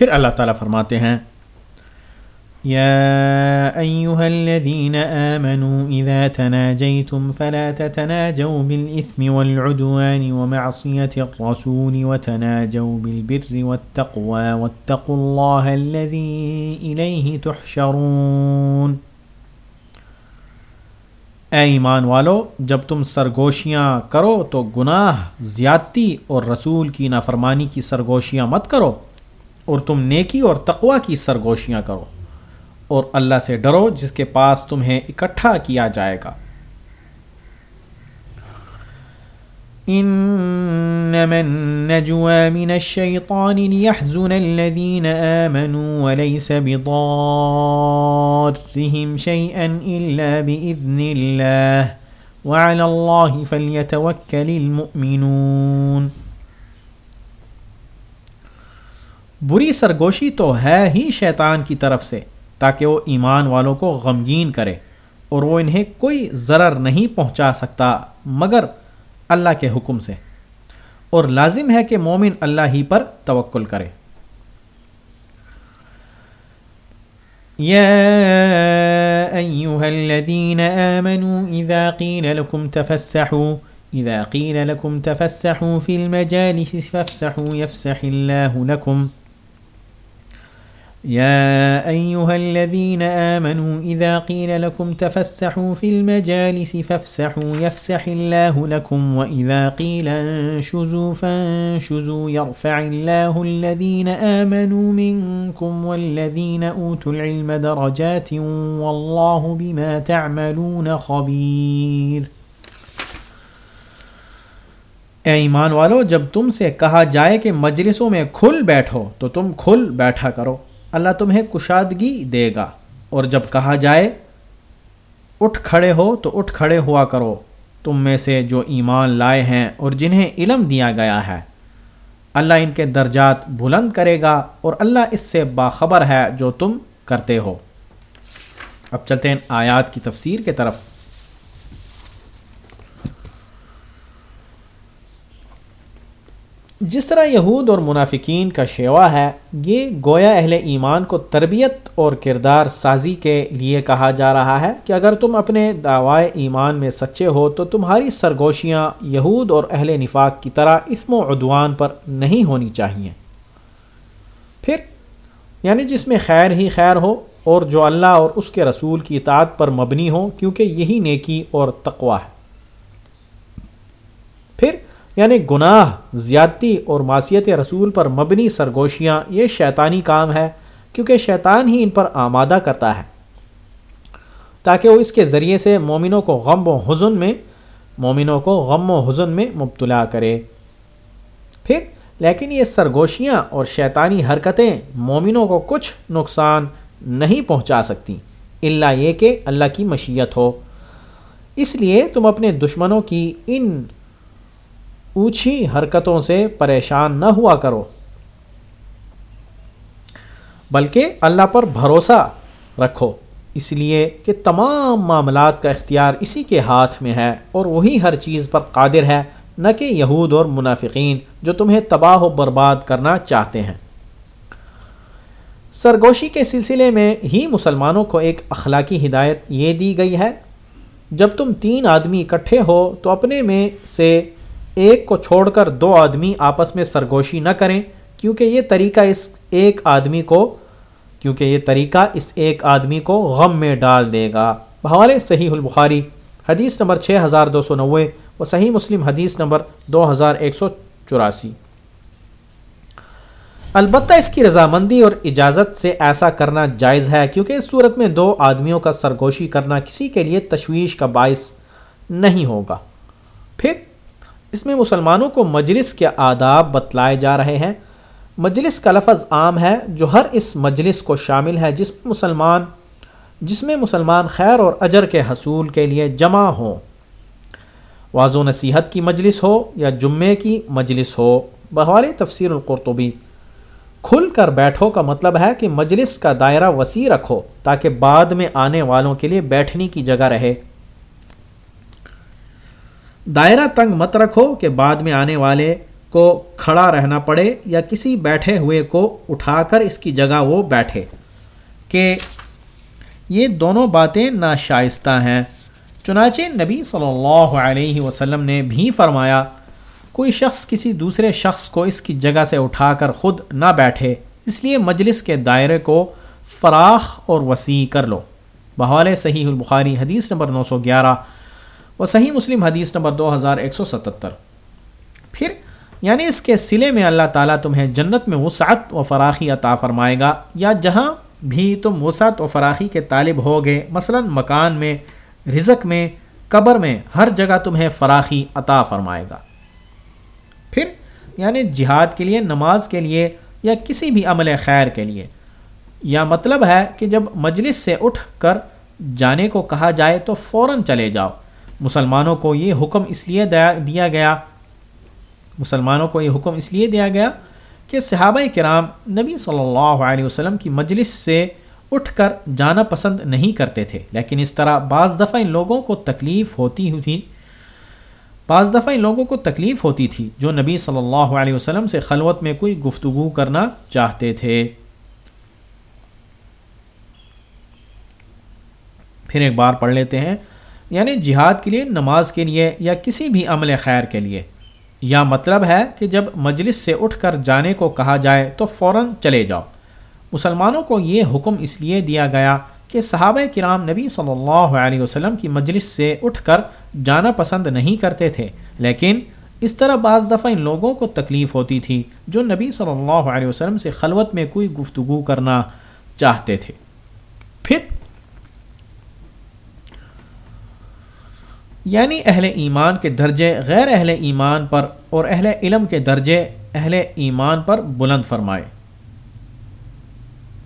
پھر اللہ تعالیٰ فرماتے ہیں يا أيها الذين آمنوا إذا تناجيتم فلا تتناجوا بالإثم والعدوان ومعصية الرسول وتناجوا بالبر والتقوى واتقوا الله الذي إليه تحشرون۔ اے ایمان والو، جب تم سرگوشیاں کرو تو گناہ، زیادتی اور رسول کی نافرمانی کی سرگوشیاں مت کرو۔ اور تم نیکی اور تقوی کی سرگوشیاں کرو اور اللہ سے ڈرو جس کے پاس تمہیں اکٹھا کیا جائے گا۔ انما النجوى من الشيطان ليحزن الذين آمنوا وليس بضارهم شيئا إلا بإذن الله، وعلى الله فليتوكل المؤمنون۔ بری سرگوشی تو ہے ہی شیطان کی طرف سے، تاکہ وہ ایمان والوں کو غمگین کرے اور وہ انہیں کوئی ضرر نہیں پہنچا سکتا مگر اللہ کے حکم سے۔ اور لازم ہے کہ مومن اللہ ہی پر توکل کرے۔ يا أيها الذين آمنوا إذا قيل لكم تفسحوا إذا قيل لكم تفسحوا في المجالس فافسحوا يفسح الله لكم يا أيها الذين آمنوا إذا قيل لكم تفسحوا في المجالس فافسحوا يفسح الله لكم وإذا قيل انشزوا فانشزوا يرفع الله الذين آمنوا منكم والذين أوتوا العلم درجات والله بما تعملون خبير اے ایمان والو، جب تم سے کہا جائے کہ مجلسوں میں کھل بیٹھو تو تم کھل بیٹھا کرو۔ اللہ تمہیں کشادگی دے گا۔ اور جب کہا جائے، اٹھ کھڑے ہو تو اٹھ کھڑے ہوا کرو۔ تم میں سے جو ایمان لائے ہیں اور جنہیں علم دیا گیا ہے، اللہ ان کے درجات بلند کرے گا اور اللہ اس سے باخبر ہے جو تم کرتے ہو۔ اب چلتے ہیں آیات کی تفسیر کے طرف۔ جس طرح یہود اور منافقین کا شیوا ہے، یہ گویا اہل ایمان کو تربیت اور کردار سازی کے لیے کہا جا رہا ہے کہ اگر تم اپنے دعوائے ایمان میں سچے ہو تو تمہاری سرگوشیاں یہود اور اہل نفاق کی طرح اسم و عدوان پر نہیں ہونی چاہیے۔ پھر یعنی جس میں خیر ہی خیر ہو اور جو اللہ اور اس کے رسول کی اطاعت پر مبنی ہو، کیونکہ یہی نیکی اور تقوا ہے۔ پھر یعنی گناہ، زیادتی اور معصیت رسول پر مبنی سرگوشیاں یہ شیطانی کام ہے، کیونکہ شیطان ہی ان پر آمادہ کرتا ہے۔ تاکہ وہ اس کے ذریعے سے مومنوں کو غم و حزن میں، مومنوں کو غم و حزن میں مبتلا کرے۔ پھر، لیکن یہ سرگوشیاں اور شیطانی حرکتیں مومنوں کو کچھ نقصان نہیں پہنچا سکتی اللہ یہ کہ اللہ کی مشیت ہو۔ اس لیے تم اپنے دشمنوں کی ان اونچی حرکتوں سے پریشان نہ ہوا کرو۔ بلکہ اللہ پر بھروسہ رکھو۔ اس لیے کہ تمام معاملات کا اختیار اسی کے ہاتھ میں ہے اور وہی ہر چیز پر قادر ہے، نہ کہ یہود اور منافقین جو تمہیں تباہ و برباد کرنا چاہتے ہیں۔ سرگوشی کے سلسلے میں ہی مسلمانوں کو ایک اخلاقی ہدایت یہ دی گئی ہے، جب تم تین آدمی اکٹھے ہو تو اپنے میں سے ایک کو چھوڑ کر دو آدمی آپس میں سرگوشی نہ کریں، کیونکہ یہ طریقہ اس ایک آدمی کو، کیونکہ یہ طریقہ اس ایک آدمی کو غم میں ڈال دے گا۔ بحوالے صحیح البخاری، حدیث نمبر چھ ہزار دو سو نوے و صحیح مسلم، حدیث نمبر دو ہزار ایک سو چوراسی۔ البتہ اس کی رضامندی اور اجازت سے ایسا کرنا جائز ہے، کیونکہ اس صورت میں دو آدمیوں کا سرگوشی کرنا کسی کے لیے تشویش کا باعث نہیں ہوگا۔ پھر اس میں مسلمانوں کو مجلس کے آداب بتلائے جا رہے ہیں۔ مجلس کا لفظ عام ہے جو ہر اس مجلس کو شامل ہے جس میں مسلمان، جس میں مسلمان خیر اور اجر کے حصول کے لیے جمع ہوں۔ واض و نصیحت کی مجلس ہو یا جمعے کی مجلس ہو۔ بہوال تفسیر القرطبی، کھل کر بیٹھو کا مطلب ہے کہ مجلس کا دائرہ وسیع رکھو تاکہ بعد میں آنے والوں کے لیے بیٹھنے کی جگہ رہے۔ دائرہ تنگ مت رکھو کہ بعد میں آنے والے کو کھڑا رہنا پڑے یا کسی بیٹھے ہوئے کو اٹھا کر اس کی جگہ وہ بیٹھے۔ کہ یہ دونوں باتیں ناشائستہ ہیں۔ چنانچہ نبی صلی اللہ علیہ وسلم نے بھی فرمایا، کوئی شخص کسی دوسرے شخص کو اس کی جگہ سے اٹھا کر خود نہ بیٹھے، اس لیے مجلس کے دائرے کو فراخ اور وسیع کر لو۔ بحال صحیح البخاری حدیث نمبر نو سو گیارہ۔ و صحیح مسلم حدیث نمبر دو ہزار ایک سو ستتر۔ پھر یعنی اس کے سلے میں اللہ تعالیٰ تمہیں جنت میں وسعت و فراخی عطا فرمائے گا، یا جہاں بھی تم وسعت و فراخی کے طالب ہوگے، مثلا مکان میں، رزق میں، قبر میں، ہر جگہ تمہیں فراخی عطا فرمائے گا۔ پھر یعنی جہاد کے لیے، نماز کے لیے، یا کسی بھی عمل خیر کے لیے۔ یا مطلب ہے کہ جب مجلس سے اٹھ کر جانے کو کہا جائے تو فوراً چلے جاؤ۔ مسلمانوں کو یہ حکم اس لیے دیا گیا، مسلمانوں کو یہ حکم اس لیے دیا گیا کہ صحابہ کرام نبی صلی اللہ علیہ وسلم کی مجلس سے اٹھ کر جانا پسند نہیں کرتے تھے۔ لیکن اس طرح بعض دفعہ ان لوگوں کو تکلیف ہوتی تھی، بعض دفعہ ان لوگوں کو تکلیف ہوتی تھی جو نبی صلی اللہ علیہ وسلم سے خلوت میں کوئی گفتگو کرنا چاہتے تھے۔ پھر ایک بار پڑھ لیتے ہیں۔ یعنی جہاد کے لیے، نماز کے لیے یا کسی بھی عمل خیر کے لیے۔ یا مطلب ہے کہ جب مجلس سے اٹھ کر جانے کو کہا جائے تو فوراً چلے جاؤ۔ مسلمانوں کو یہ حکم اس لیے دیا گیا کہ صحابہ کرام نبی صلی اللہ علیہ وسلم کی مجلس سے اٹھ کر جانا پسند نہیں کرتے تھے۔ لیکن اس طرح بعض دفعہ ان لوگوں کو تکلیف ہوتی تھی جو نبی صلی اللہ علیہ وسلم سے خلوت میں کوئی گفتگو کرنا چاہتے تھے۔ پھر یعنی اہل ایمان کے درجے غیر اہل ایمان پر اور اہل علم کے درجے اہل ایمان پر بلند فرمائے۔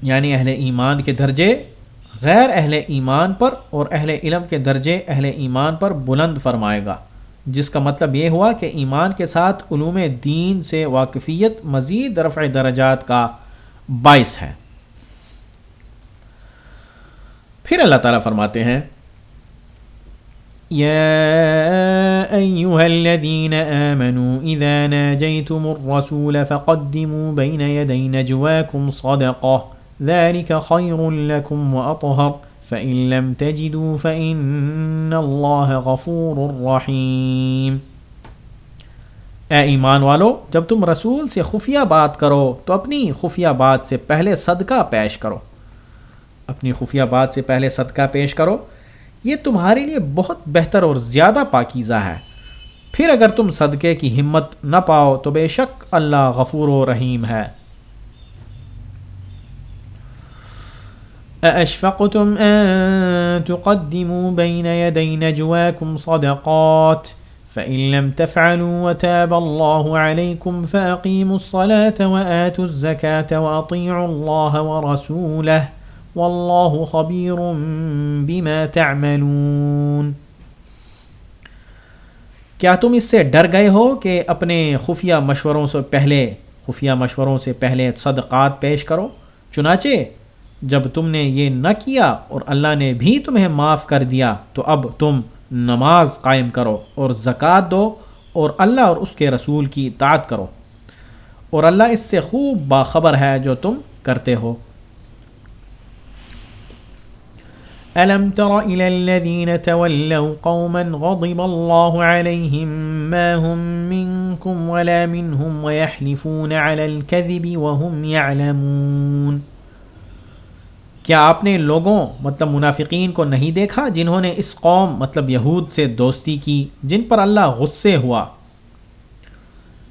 یعنی اہل ایمان کے درجے غیر اہل ایمان پر اور اہل علم کے درجے اہل ایمان پر بلند فرمائے گا، جس کا مطلب یہ ہوا کہ ایمان کے ساتھ علوم دین سے واقفیت مزید رفع درجات کا باعث ہے۔ پھر اللہ تعالیٰ فرماتے ہیں يا أيها الذين آمنوا إذا ناجيتم الرسول فقدموا بين يدي نجواكم صدقة. ذلك خير لكم وأطهر. فإن لم تجدوا فإن الله غفور رحيم. اے ایمان والو، جب تم رسول سے خفیہ بات کرو، تو اپنی خفیہ بات سے پہلے صدقہ پیش کرو۔ اپنی خفیہ بات سے پہلے صدقہ پیش کرو یہ تمہارے لیے بہت بہتر اور زیادہ پاکیزہ ہے۔ پھر اگر تم صدقے کی ہمت نہ پاؤ تو بے شک اللہ غفور و رحیم ہے۔ أأشفقتم أن تقدموا بين يدي نجواكم صدقات فإن لم تفعلوا وتاب الله عليكم فأقيموا الصلاة وآتوا الزكاة وأطيعوا الله ورسوله واللہ خبیر بما تعملون کیا تم اس سے ڈر گئے ہو کہ اپنے خفیہ مشوروں سے پہلے خفیہ مشوروں سے پہلے صدقات پیش کرو؟ چنانچہ جب تم نے یہ نہ کیا اور اللہ نے بھی تمہیں معاف کر دیا، تو اب تم نماز قائم کرو اور زکوٰۃ دو اور اللہ اور اس کے رسول کی اطاعت کرو۔ اور اللہ اس سے خوب باخبر ہے جو تم کرتے ہو۔ ألم تر إلى الذين تولوا قوما غضب الله عليهم ما هم منكم ولا منهم ويحلفون على الكذب وهم يعلمون۔ کیا آپ نے لوگوں مطلب منافقین کو نہیں دیکھا جنہوں نے اس قوم مطلب یہود سے دوستی کی، جن پر اللہ غصے ہوا؟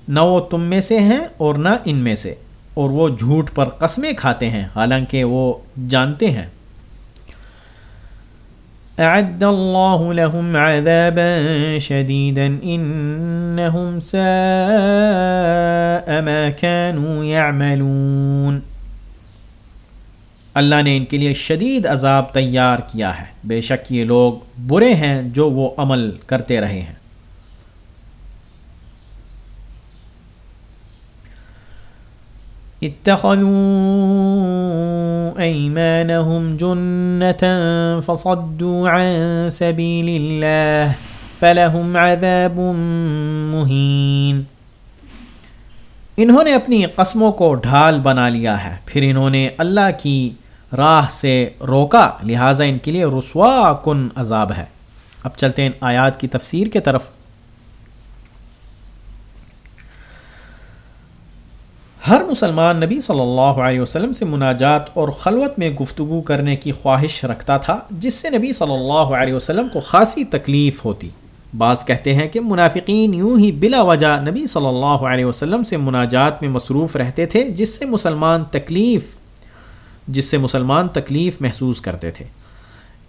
نہ وہ تم میں سے ہیں اور نہ ان میں سے، اور وہ جھوٹ پر قسمیں کھاتے ہیں، حالانکہ وہ جانتے ہیں۔ اعد اللہ لهم عذابا شدیدا انہم ساء ما كانوا يعملون۔ اللہ نے ان کے لیے شدید عذاب تیار کیا ہے۔ بے شک یہ لوگ برے ہیں جو وہ عمل کرتے رہے ہیں۔ اتخذوا أيمانهم جنة فصدوا عن سبيل الله فلهم عذاب مهين۔ انہوں نے اپنی قسموں کو ڈھال بنا لیا ہے۔ پھر انہوں نے اللہ کی راہ سے روکا۔ لہٰذا ان کے لیے رسوا کن عذاب ہے۔ اب چلتے ہیں آیات کی تفسیر کے طرف۔ ہر مسلمان نبی صلی اللہ علیہ وسلم سے مناجات اور خلوت میں گفتگو کرنے کی خواہش رکھتا تھا، جس سے نبی صلی اللہ علیہ وسلم کو خاصی تکلیف ہوتی۔ بعض کہتے ہیں کہ منافقین یوں ہی بلا وجہ نبی صلی اللہ علیہ وسلم سے مناجات میں مصروف رہتے تھے، جس سے مسلمان تکلیف، جس سے مسلمان تکلیف محسوس کرتے تھے۔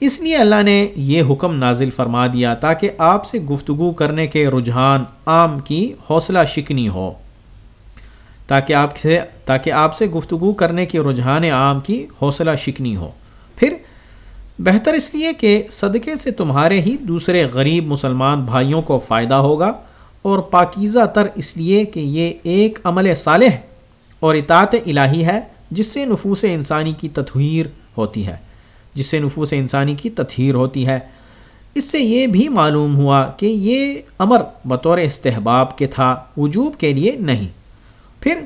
اس لیے اللہ نے یہ حکم نازل فرما دیا تاکہ آپ سے گفتگو کرنے کے رجحان عام کی حوصلہ شکنی ہو۔ تاکہ آپ سے تاکہ آپ سے گفتگو کرنے کے رجحان عام کی حوصلہ شکنی ہو۔ پھر بہتر اس لیے کہ صدقے سے تمہارے ہی دوسرے غریب مسلمان بھائیوں کو فائدہ ہوگا اور پاکیزہ تر اس لیے کہ یہ ایک عمل صالح اور اطاعت الہی ہے جس سے نفوس انسانی کی تطہیر ہوتی ہے۔ جس سے نفوس انسانی کی تطہیر ہوتی ہے۔ اس سے یہ بھی معلوم ہوا کہ یہ امر بطور استحباب کے تھا، وجوب کے لیے نہیں۔ پھر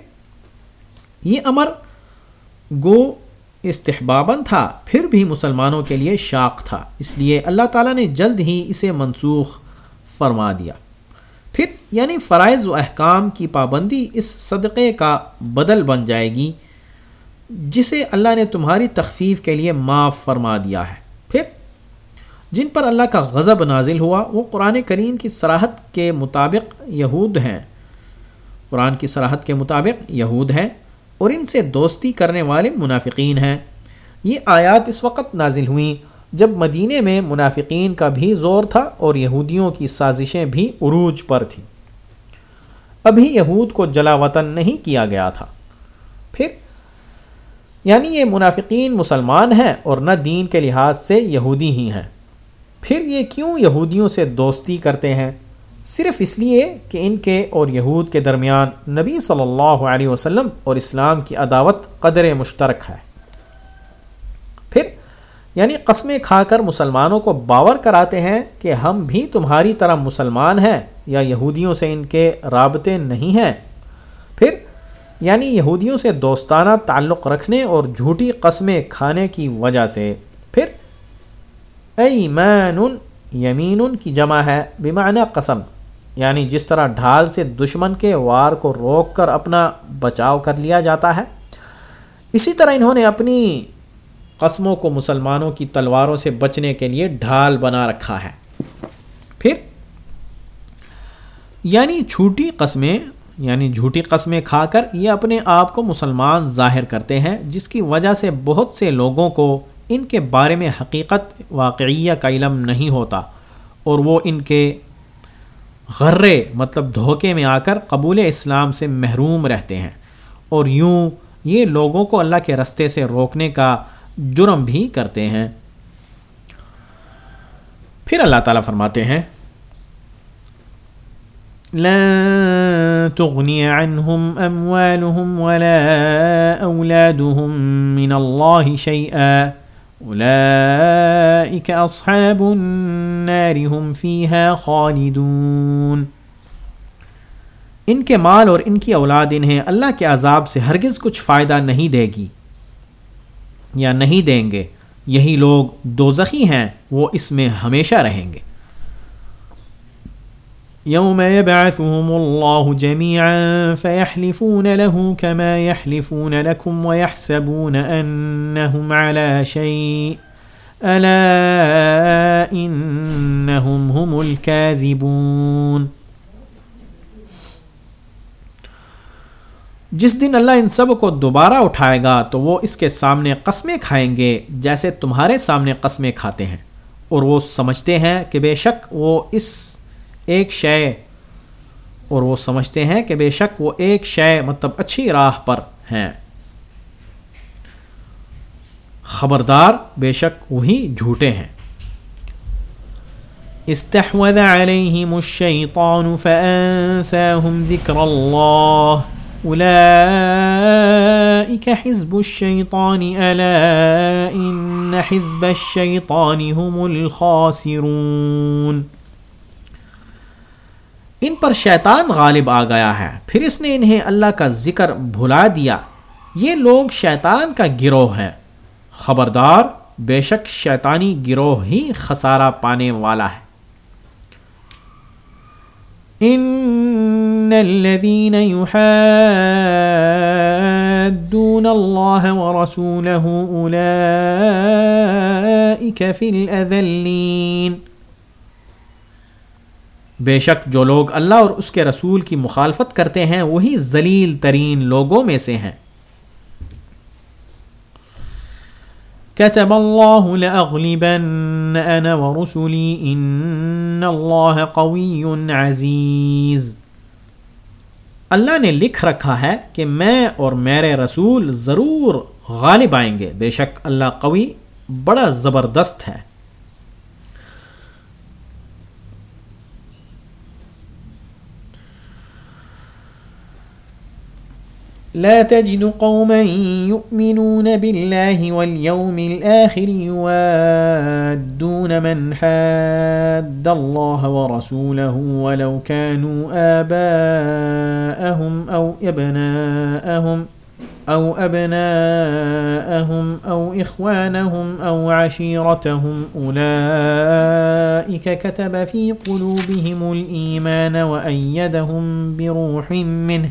یہ امر گو استحباباً تھا، پھر بھی مسلمانوں کے لیے شاق تھا۔ اس لیے اللہ تعالیٰ نے جلد ہی اسے منسوخ فرما دیا۔ پھر یعنی فرائض و احکام کی پابندی اس صدقے کا بدل بن جائے گی، جسے اللہ نے تمہاری تخفیف کے لیے معاف فرما دیا ہے۔ پھر جن پر اللہ کا غضب نازل ہوا، وہ قرآن کریم کی سراحت کے مطابق یہود ہیں۔ قرآن کی سراحت کے مطابق یہود ہیں اور ان سے دوستی کرنے والے منافقین ہیں۔ یہ آیات اس وقت نازل ہوئیں جب مدینہ میں منافقین کا بھی زور تھا اور یہودیوں کی سازشیں بھی عروج پر تھیں۔ ابھی یہود کو جلا وطن نہیں کیا گیا تھا۔ پھر یعنی یہ منافقین مسلمان ہیں اور نہ دین کے لحاظ سے یہودی ہی ہیں۔ پھر یہ کیوں یہودیوں سے دوستی کرتے ہیں؟ صرف اس لیے کہ ان کے اور یہود کے درمیان نبی صلی اللہ علیہ وسلم اور اسلام کی عداوت قدر مشترک ہے۔ پھر یعنی قسمیں کھا کر مسلمانوں کو باور کراتے ہیں کہ ہم بھی تمہاری طرح مسلمان ہیں یا یہودیوں سے ان کے رابطے نہیں ہیں۔ پھر یعنی یہودیوں سے دوستانہ تعلق رکھنے اور جھوٹی قسمیں کھانے کی وجہ سے، پھر، ایمان یمین کی جمع ہے بیمانہ قسم یعنی جس طرح ڈھال سے دشمن کے وار کو روک کر اپنا بچاؤ کر لیا جاتا ہے۔ اسی طرح انہوں نے اپنی قسموں کو مسلمانوں کی تلواروں سے بچنے کے لیے ڈھال بنا رکھا ہے۔ پھر یعنی جھوٹی قسمیں یعنی جھوٹی قسمیں کھا کر یہ اپنے آپ کو مسلمان ظاہر کرتے ہیں، جس کی وجہ سے بہت سے لوگوں کو ان کے بارے میں حقیقت واقعیہ کا علم نہیں ہوتا اور وہ ان کے غرے مطلب دھوکے میں آ کر قبول اسلام سے محروم رہتے ہیں اور یوں یہ لوگوں کو اللہ کے رستے سے روکنے کا جرم بھی کرتے ہیں۔ پھر اللہ تعالیٰ فرماتے ہیں، لا تغني عنهم أموالهم ولا أولادهم من الله شيئا اصحاب النار هم فيها خالدون. ان کے مال اور ان کی اولاد انہیں اللہ کے عذاب سے ہرگز کچھ فائدہ نہیں دے گی یا نہیں دیں گے، یہی لوگ دوزخی ہیں، وہ اس میں ہمیشہ رہیں گے۔ يوم يبعثهم الله جميعا فيحلفون له كما يحلفون لكم ويحسبون أنهم على شيء. ألا إنهم هم الكاذبون. جس دن اللہ ان سب کو دوبارہ اٹھائے گا تو وہ اس کے سامنے قسمیں کھائیں گے جیسے تمہارے سامنے قسمیں کھاتے ہیں، اور وہ سمجھتے ہیں کہ بے شک وہ اس ایک شے۔ اور وہ سمجھتے ہیں کہ بے شک وہ ایک شے مطلب اچھی راہ پر ہیں۔ خبردار بے شک وہی جھوٹے ہیں۔ استحوذ عليهم الشيطان فأنساهم ذكر الله أولئك حزب الشيطان ألا إن حزب الشيطان هم الخاسرون۔ ان پر شیطان غالب آ گیا ہے۔ پھر اس نے انہیں اللہ کا ذکر بھلا دیا۔ یہ لوگ شیطان کا گروہ ہیں۔ خبردار، بے شک شیطانی گروہ ہی خسارہ پانے والا ہے۔ ان الذين يحادون الله ورسوله اولئك في الاذلين بے شک جو لوگ اللہ اور اس کے رسول کی مخالفت کرتے ہیں، وہی ذلیل ترین لوگوں میں سے ہیں۔ كتب الله لأغلبن أنا ورسلي إن الله قوي عزيز۔ اللہ نے لکھ رکھا ہے کہ میں اور میرے رسول ضرور غالب آئیں گے۔ بے شک اللہ قوی بڑا زبردست ہے۔ لا تجد قوما يؤمنون بالله واليوم الآخر يوادون من حاد الله ورسوله ولو كانوا آباءهم أو ابناءهم أو أبناءهم أو إخوانهم أو عشيرتهم أولئك كتب في قلوبهم الإيمان وأيدهم بروح منه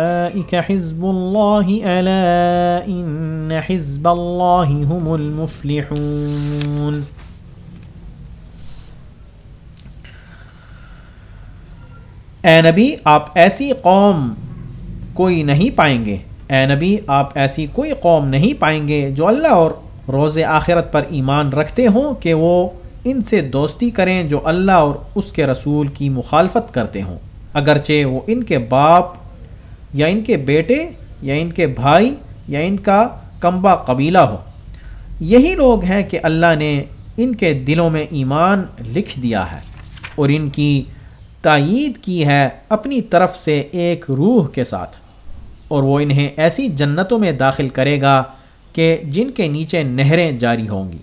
حزب الله ألا إن حزب الله هم المفلحون اے نبی، آپ ایسی قوم کوئی نہیں پائیں گے۔ اے نبی، آپ ایسی کوئی قوم نہیں پائیں گے جو اللہ اور روز آخرت پر ایمان رکھتے ہوں کہ وہ ان سے دوستی کریں جو اللہ اور اس کے رسول کی مخالفت کرتے ہوں۔ اگرچہ وہ ان کے باپ یا ان کے بیٹے، یا ان کے بھائی، یا ان کا کمبا قبیلہ ہو۔ یہی لوگ ہیں کہ اللہ نے ان کے دلوں میں ایمان لکھ دیا ہے اور ان کی تائید کی ہے اپنی طرف سے ایک روح کے ساتھ۔ اور وہ انہیں ایسی جنتوں میں داخل کرے گا کہ جن کے نیچے نہریں جاری ہوں گی۔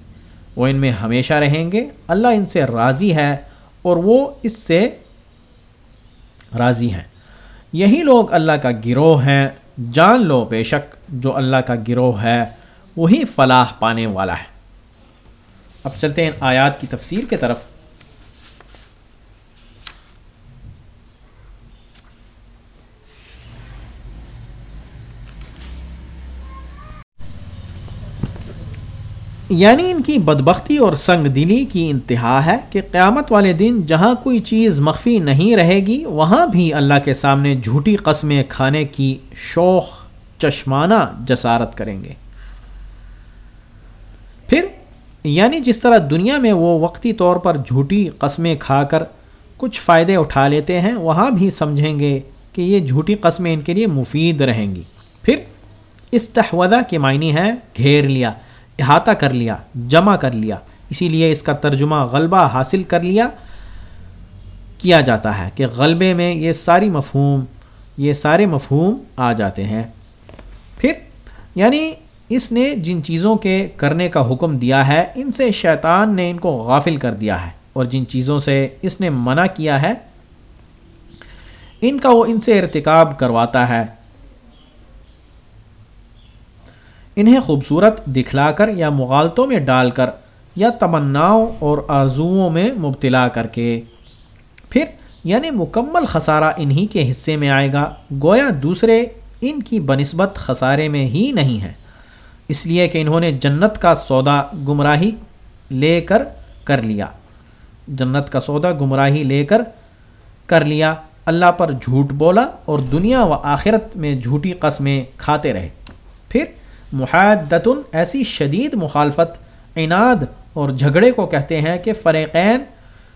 وہ ان میں ہمیشہ رہیں گے، اللہ ان سے راضی ہے اور وہ اس سے راضی ہیں۔ یہی لوگ اللہ کا گروہ ہیں، جان لو بے شک جو اللہ کا گروہ ہے، وہی فلاح پانے والا ہے۔ اب چلتے ہیں آیات کی تفسیر کے طرف۔ یعنی ان کی بدبختی اور سنگ دلی کی انتہا ہے کہ قیامت والے دن جہاں کوئی چیز مخفی نہیں رہے گی، وہاں بھی اللہ کے سامنے جھوٹی قسمیں کھانے کی شوق چشمانہ جسارت کریں گے۔ پھر یعنی جس طرح دنیا میں وہ وقتی طور پر جھوٹی قسمیں کھا کر کچھ فائدے اٹھا لیتے ہیں، وہاں بھی سمجھیں گے کہ یہ جھوٹی قسمیں ان کے لیے مفید رہیں گی۔ پھر استحودہ کے معنی ہے گھیر لیا۔ احاطہ کر لیا، جمع کر لیا۔ اسی لیے اس کا ترجمہ غلبہ حاصل کر لیا، کیا جاتا ہے کہ غلبے میں یہ ساری مفہوم، یہ سارے مفہوم آ جاتے ہیں۔ پھر یعنی اس نے جن چیزوں کے کرنے کا حکم دیا ہے، ان سے شیطان نے ان کو غافل کر دیا ہے۔ اور جن چیزوں سے اس نے منع کیا ہے، ان کا وہ ان سے ارتکاب کرواتا ہے۔ انہیں خوبصورت دکھلا کر یا مغالطوں میں ڈال کر یا تمناؤں اور آرزوؤں میں مبتلا کر کے۔ پھر یعنی مکمل خسارہ انہی کے حصے میں آئے گا۔ گویا دوسرے ان کی بنسبت خسارے میں ہی نہیں ہے۔ اس لیے کہ انہوں نے جنت کا سودا گمراہی لے کر کر لیا۔ جنت کا سودا گمراہی لے کر کر لیا۔ اللہ پر جھوٹ بولا اور دنیا و آخرت میں جھوٹی قسمیں کھاتے رہے۔ پھر محادتن، ایسی شدید مخالفت، عناد اور جھگڑے کو کہتے ہیں کہ فریقین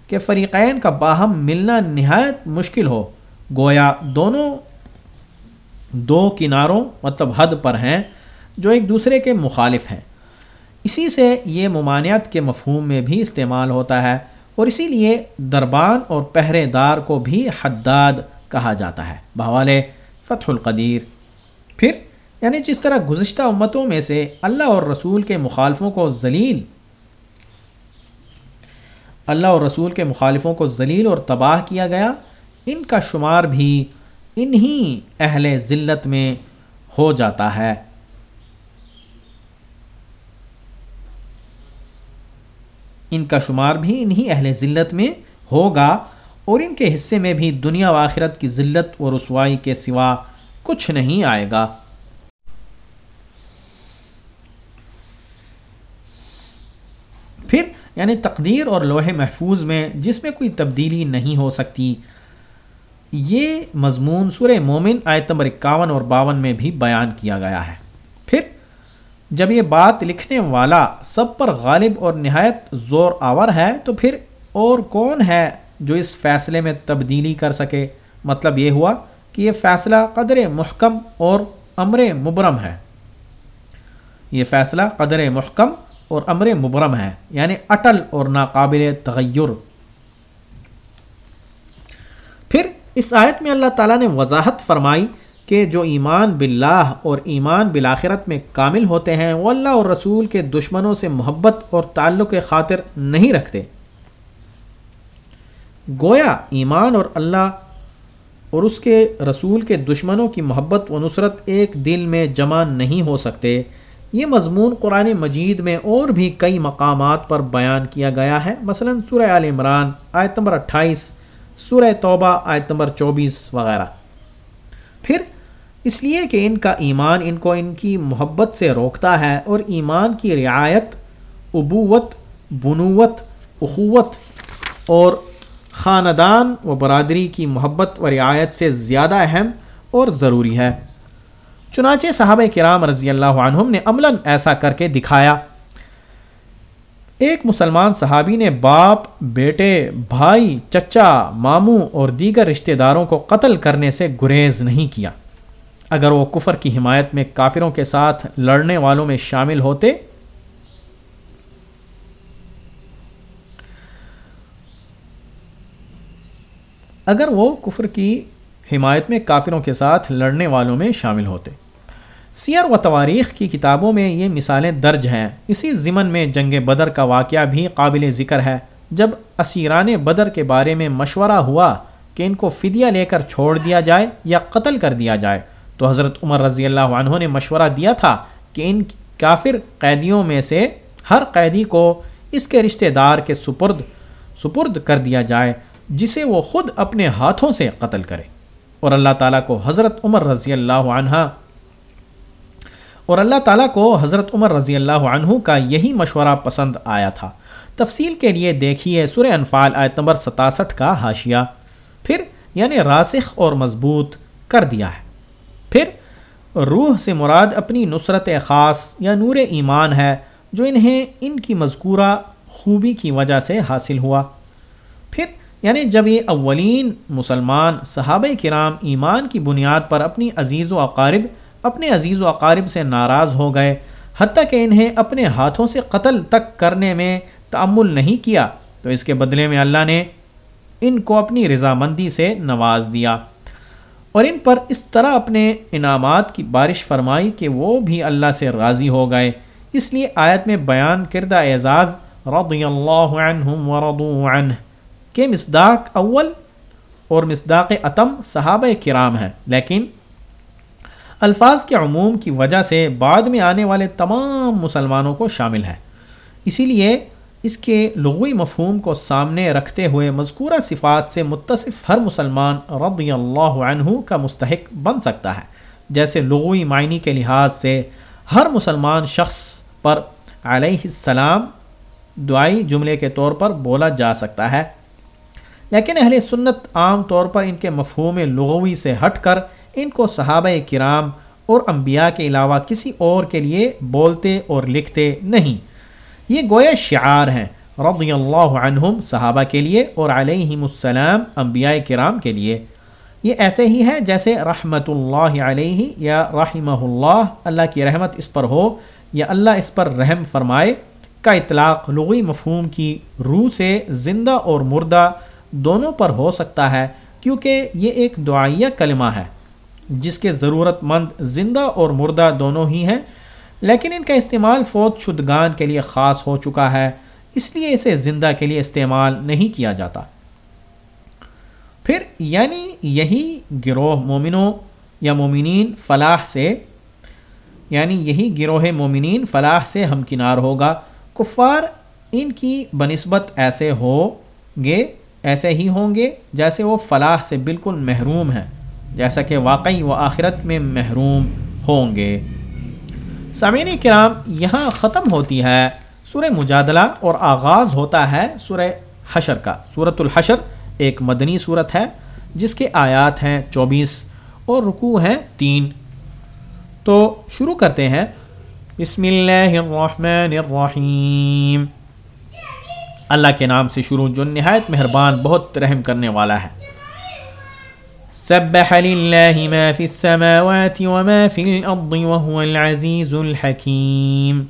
کے فریقین کا باہم ملنا نہایت مشکل ہو۔ گویا دونوں دو کناروں مطلب حد پر ہیں، جو ایک دوسرے کے مخالف ہیں۔ اسی سے یہ ممانعت کے مفہوم میں بھی استعمال ہوتا ہے اور اسی لیے دربان اور پہرے دار کو بھی حداد کہا جاتا ہے۔ بحوالے فتح القدیر۔ پھر یعنی جس طرح گزشتہ امتوں میں سے اللہ اور رسول کے مخالفوں کو ذلیل، اللہ اور رسول کے مخالفوں کو ذلیل اور تباہ کیا گیا، ان کا شمار بھی انہی اہل ذلت میں ہو جاتا ہے۔ ان کا شمار بھی انہی اہل ذلت میں ہوگا اور ان کے حصے میں بھی دنیا و آخرت کی ذلت و رسوائی کے سوا کچھ نہیں آئے گا۔ پھر یعنی تقدیر اور لوہے محفوظ میں جس میں کوئی تبدیلی نہیں ہو سکتی۔ یہ مضمون سورہ مومن آیت نمبر اکاون اور باون میں بھی بیان کیا گیا ہے۔ پھر جب یہ بات لکھنے والا سب پر غالب اور نہایت زور آور ہے تو پھر اور کون ہے جو اس فیصلے میں تبدیلی کر سکے؟ مطلب یہ ہوا کہ یہ فیصلہ قدر محکم اور امر مبرم ہے۔ یہ فیصلہ قدر محکم اور امر مبرم ہے یعنی اٹل اور ناقابل تغیر۔ پھر اس آیت میں اللہ تعالیٰ نے وضاحت فرمائی کہ جو ایمان باللہ اور ایمان بالآخرت میں کامل ہوتے ہیں، وہ اللہ اور رسول کے دشمنوں سے محبت اور تعلق خاطر نہیں رکھتے۔ گویا ایمان اور اللہ اور اس کے رسول کے دشمنوں کی محبت و نصرت ایک دل میں جمع نہیں ہو سکتے۔ یہ مضمون قرآن مجید میں اور بھی کئی مقامات پر بیان کیا گیا ہے۔ مثلا سورہ عال عمران، آیت نمبر اٹھائیس، سورہ توبہ، آیت نمبر چوبیس وغیرہ۔ پھر، اس لیے کہ ان کا ایمان ان کو ان کی محبت سے روکتا ہے اور ایمان کی رعایت، ابوت، بنوت، اخوت اور خاندان و برادری کی محبت و رعایت سے زیادہ اہم اور ضروری ہے۔ چنانچہ صحابہ کرام رضی اللہ عنہم نے عملاً ایسا کر کے دکھایا۔ ایک مسلمان صحابی نے باپ، بیٹے، بھائی، چچا، ماموں اور دیگر رشتہ داروں کو قتل کرنے سے گریز نہیں کیا۔ اگر وہ کفر کی حمایت میں کافروں کے ساتھ لڑنے والوں میں شامل ہوتے۔ اگر وہ کفر کی حمایت میں کافروں کے ساتھ لڑنے والوں میں شامل ہوتے۔ سیر و تواریخ کی کتابوں میں یہ مثالیں درج ہیں۔ اسی ضمن میں جنگ بدر کا واقعہ بھی قابل ذکر ہے۔ جب اسیران بدر کے بارے میں مشورہ ہوا کہ ان کو فدیہ لے کر چھوڑ دیا جائے یا قتل کر دیا جائے، تو حضرت عمر رضی اللہ عنہ نے مشورہ دیا تھا کہ ان کافر قیدیوں میں سے ہر قیدی کو اس کے رشتہ دار کے سپرد سپرد کر دیا جائے، جسے وہ خود اپنے ہاتھوں سے قتل کرے۔ اور اللہ تعالیٰ کو حضرت عمر رضی اللہ عنہ اور اللہ تعالیٰ کو حضرت عمر رضی اللہ عنہ کا یہی مشورہ پسند آیا تھا۔ تفصیل کے لیے دیکھیے سورہ انفال آیت نمبر ستاسٹھ کا حاشیہ۔ پھر یعنی راسخ اور مضبوط کر دیا ہے۔ پھر روح سے مراد اپنی نصرت خاص یا نور ایمان ہے جو انہیں ان کی مذکورہ خوبی کی وجہ سے حاصل ہوا۔ پھر یعنی جب یہ اولین مسلمان صحابہ کرام ایمان کی بنیاد پر اپنی عزیز و اقارب اپنے عزیز و اقارب سے ناراض ہو گئے، حتیٰ کہ انہیں اپنے ہاتھوں سے قتل تک کرنے میں تعمل نہیں کیا۔ تو اس کے بدلے میں اللہ نے ان کو اپنی رضامندی سے نواز دیا۔ اور ان پر اس طرح اپنے انعامات کی بارش فرمائی کہ وہ بھی اللہ سے راضی ہو گئے۔ اس لیے آیت میں بیان کردہ اعزاز رضی اللہ عنہم عنہ، کہ مصداق اول اور مصداق عتم صحابہ کرام ہیں، لیکن الفاظ کے عموم کی وجہ سے بعد میں آنے والے تمام مسلمانوں کو شامل ہے اسی لیے اس کے لغوی مفہوم کو سامنے رکھتے ہوئے مذکورہ صفات سے متصف ہر مسلمان رضی اللہ عنہ کا مستحق بن سکتا ہے۔ جیسے لغوی معنی کے لحاظ سے ہر مسلمان شخص پر علیہ السلام دعائی جملے کے طور پر بولا جا سکتا ہے۔ لیکن اہل سنت عام طور پر ان کے مفہوم لغوی سے ہٹ کر ان کو صحابہ کرام اور انبیاء کے علاوہ کسی اور کے لیے بولتے اور لکھتے نہیں۔ یہ گویا شعار ہیں، رضی اللہ عنہم صحابہ کے لیے اور علیہم السلام انبیاء کرام کے لیے۔ یہ ایسے ہی ہے جیسے رحمت اللہ علیہ یا رحمہ اللہ اللہ کی رحمت اس پر ہو یا اللہ اس پر رحم فرمائے۔ کا اطلاق لغوی مفہوم کی روح سے زندہ اور مردہ دونوں پر ہو سکتا ہے، کیونکہ یہ ایک دعائیہ کلمہ ہے۔ جس کے ضرورت مند زندہ اور مردہ دونوں ہی ہیں، لیکن ان کا استعمال فوت شدگان کے لیے خاص ہو چکا ہے، اس لیے اسے زندہ کے لیے استعمال نہیں کیا جاتا۔ پھر یعنی یہی گروہ مومنوں یا مومنین فلاح سے یعنی یہی گروہ مومنین فلاح سے ہمکنار ہوگا۔ کفار ان کی بنسبت ایسے ہوں گے، ایسے ہی ہوں گے جیسے وہ فلاح سے بالکل محروم ہیں۔ جیسا کہ واقعی و آخرت میں محروم ہوں گے۔ سامعین کرام، یہاں ختم ہوتی ہے سورہ مجادلہ اور آغاز ہوتا ہے سورہ حشر کا۔ صورت الحشر ایک مدنی صورت ہے جس کے آیات ہیں چوبیس اور رکوع ہیں تین۔ تو شروع کرتے ہیں۔ بسم اللہ الرحمن الرحیم۔ اللہ کے نام سے شروع جو نہایت مہربان، بہت رحم کرنے والا ہے۔ سبح لله ما في السماوات وما في الأرض وهو العزيز الحكيم۔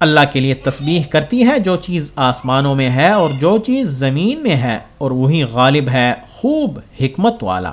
اللہ کے لیے تسبیح کرتی ہے جو چیز آسمانوں میں ہے اور جو چیز زمین میں ہے اور وہی غالب ہے، خوب حکمت والا۔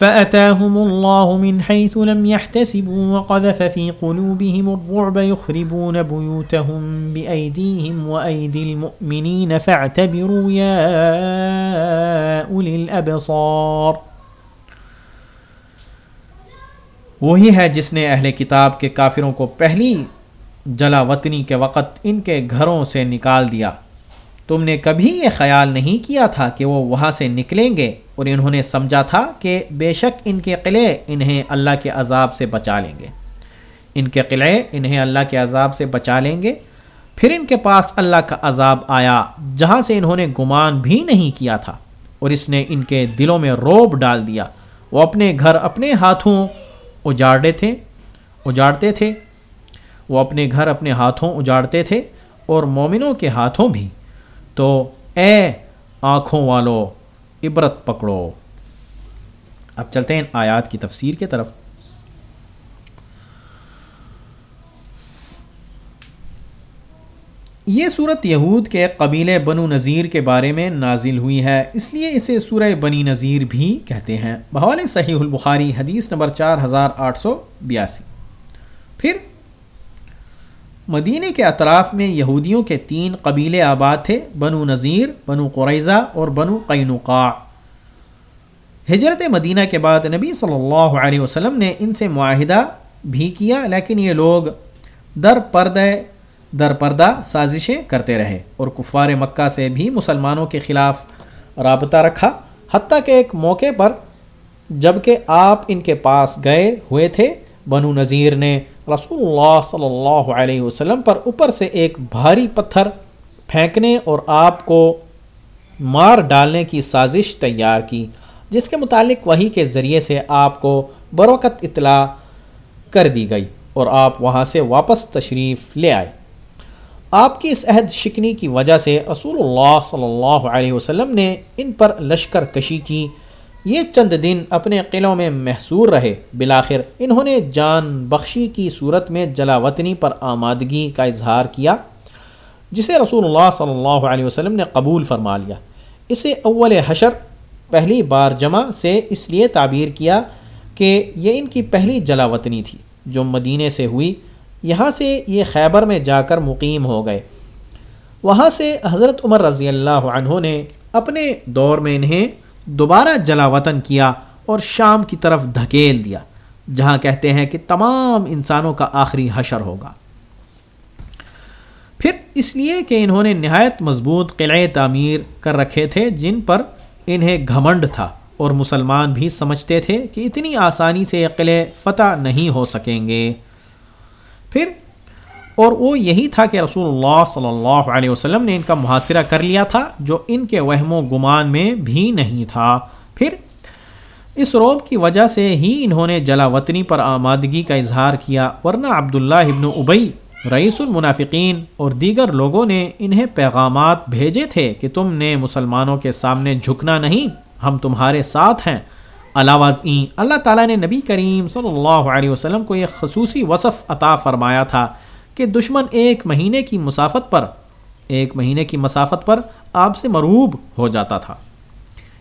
فأتاهم الله من حيث لم يحتسبوا وقذف في قلوبهم الرعب يخربون بيوتهم بأيديهم وأيدي المؤمنين فاعتبروا يا أولي الأبصار. وہی ہے جس نے اہل کتاب کے کافروں کو پہلی جلا وطنی کے وقت ان کے گھروں سے نکال دیا۔ تم نے کبھی یہ خیال نہیں کیا تھا کہ وہ وہاں سے نکلیں گے اور انہوں نے سمجھا تھا کہ بے شک ان کے قلعے انہیں اللہ کے عذاب سے بچا لیں گے۔ ان کے قلعے انہیں اللہ کے عذاب سے بچا لیں گے۔ پھر ان کے پاس اللہ کا عذاب آیا جہاں سے انہوں نے گمان بھی نہیں کیا تھا اور اس نے ان کے دلوں میں روب ڈال دیا۔ وہ اپنے گھر اپنے ہاتھوں اجاڑے تھے، اجاڑتے تھے۔ وہ اپنے گھر اپنے ہاتھوں اجاڑتے تھے اور مومنوں کے ہاتھوں بھی۔ تو اے آنکھوں والو، عبرت پکڑو۔ اب چلتے ہیں آیات کی تفسیر کے طرف۔ یہ صورت یہود کے قبیل بنو نذیر کے بارے میں نازل ہوئی ہے، اس لیے اسے سورہ بنی نذیر بھی کہتے ہیں۔ بحال صحیح البخاری، حدیث نمبر چار ہزار آٹھ سو بیاسی۔ پھر مدینہ کے اطراف میں یہودیوں کے تین قبیلے آباد تھے، بنو نذیر، بنو قریضہ اور بنو قینقاع۔ ہجرت مدینہ کے بعد نبی صلی اللہ علیہ وسلم نے ان سے معاہدہ بھی کیا، لیکن یہ لوگ در پردہ در پردہ سازشیں کرتے رہے اور کفار مکہ سے بھی مسلمانوں کے خلاف رابطہ رکھا۔ حتیٰ کہ ایک موقع پر جبکہ آپ ان کے پاس گئے ہوئے تھے، بنو نذیر نے رسول اللہ صلی اللہ علیہ وسلم پر اوپر سے ایک بھاری پتھر پھینکنے اور آپ کو مار ڈالنے کی سازش تیار کی، جس کے متعلق وہی کے ذریعے سے آپ کو بروقت اطلاع کر دی گئی اور آپ وہاں سے واپس تشریف لے آئے۔ آپ کی اس عہد شکنی کی وجہ سے رسول اللہ صلی اللہ علیہ وسلم نے ان پر لشکر کشی کی یہ چند دن اپنے قلعوں میں محصور رہے۔ بلاخر انہوں نے جان بخشی کی صورت میں جلا وطنی پر آمادگی کا اظہار کیا، جسے رسول اللہ صلی اللہ علیہ وسلم نے قبول فرما لیا۔ اسے اول حشر پہلی بار جمع سے اس لیے تعبیر کیا کہ یہ ان کی پہلی جلا وطنی تھی جو مدینے سے ہوئی۔ یہاں سے یہ خیبر میں جا کر مقیم ہو گئے۔ وہاں سے حضرت عمر رضی اللہ عنہ نے اپنے دور میں انہیں دوبارہ جلا وطن کیا اور شام کی طرف دھکیل دیا، جہاں کہتے ہیں کہ تمام انسانوں کا آخری حشر ہوگا۔ پھر اس لیے کہ انہوں نے نہایت مضبوط قلعے تعمیر کر رکھے تھے، جن پر انہیں گھمنڈ تھا اور مسلمان بھی سمجھتے تھے کہ اتنی آسانی سے یہ قلعے فتح نہیں ہو سکیں گے۔ پھر اور وہ یہی تھا کہ رسول اللہ صلی اللہ علیہ وسلم نے ان کا محاصرہ کر لیا تھا جو ان کے وہم و گمان میں بھی نہیں تھا۔ پھر اس روب کی وجہ سے ہی انہوں نے جلا وطنی پر آمادگی کا اظہار کیا، ورنہ عبداللہ ابن ابئی رئیس المنافقین اور دیگر لوگوں نے انہیں پیغامات بھیجے تھے کہ تم نے مسلمانوں کے سامنے جھکنا نہیں، ہم تمہارے ساتھ ہیں۔ علاوہ اللہ تعالیٰ نے نبی کریم صلی اللہ علیہ وسلم کو ایک خصوصی وصف عطا فرمایا تھا۔ کہ دشمن ایک مہینے کی مسافت پر، ایک مہینے کی مسافت پر آپ سے مروب ہو جاتا تھا۔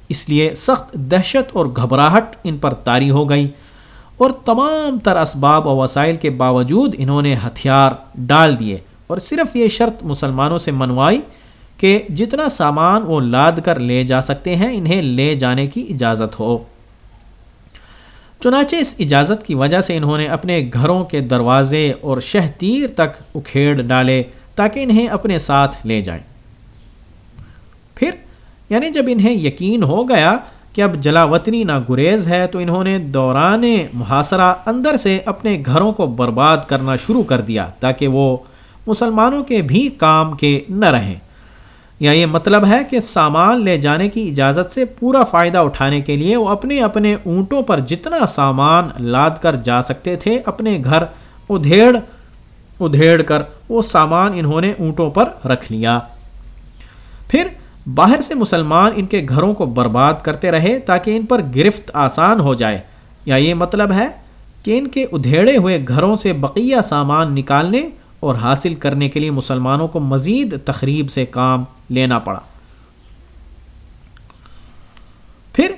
اس لیے سخت دہشت اور گھبراہٹ ان پر طاری ہو گئی اور تمام تر اسباب و وسائل کے باوجود انہوں نے ہتھیار ڈال دیے اور صرف یہ شرط مسلمانوں سے منوائی کہ جتنا سامان وہ لاد کر لے جا سکتے ہیں، انہیں لے جانے کی اجازت ہو۔ چنانچہ اس اجازت کی وجہ سے انہوں نے اپنے گھروں کے دروازے اور شہ تیر تک اکھیڑ ڈالے تاکہ انہیں اپنے ساتھ لے جائیں۔ پھر یعنی جب انہیں یقین ہو گیا کہ اب جلا وطنی نہ گریز ہے تو انہوں نے دوران محاصرہ اندر سے اپنے گھروں کو برباد کرنا شروع کر دیا تاکہ وہ مسلمانوں کے بھی کام کے نہ رہیں۔ یا یہ مطلب ہے کہ سامان لے جانے کی اجازت سے پورا فائدہ اٹھانے کے لیے وہ اپنے اپنے اونٹوں پر جتنا سامان لاد کر جا سکتے تھے اپنے گھر، ادھیڑ ادھیڑ کر وہ سامان انہوں نے اونٹوں پر رکھ لیا۔ پھر باہر سے مسلمان ان کے گھروں کو برباد کرتے رہے تاکہ ان پر گرفت آسان ہو جائے۔ یا یہ مطلب ہے کہ ان کے ادھیڑے ہوئے گھروں سے بقیہ سامان نکالنے اور حاصل کرنے کے لیے مسلمانوں کو مزید تقریب سے کام لینا پڑا۔ پھر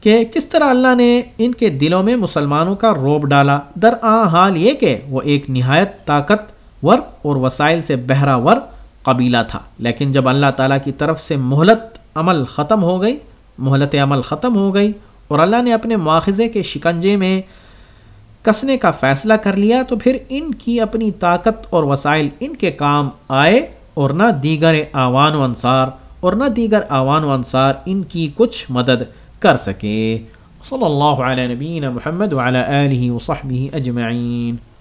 کہ کس طرح اللہ نے ان کے دلوں میں مسلمانوں کا روب ڈالا، در آ حال یہ کہ وہ ایک نہایت طاقت ور اور وسائل سے بہرا ور قبیلہ تھا۔ لیکن جب اللہ تعالیٰ کی طرف سے مہلت عمل ختم ہو گئی، مہلت عمل ختم ہو گئی اور اللہ نے اپنے مواخذے کے شکنجے میں کسنے کا فیصلہ کر لیا تو پھر ان کی اپنی طاقت اور وسائل ان کے کام آئے اور نہ دیگر آوان و انصار اور نہ دیگر آوان و انصار ان کی کچھ مدد کر سکے۔ صلی اللہ علیہ نبین محمد وعلی آلہ وصحبہ اجمعین۔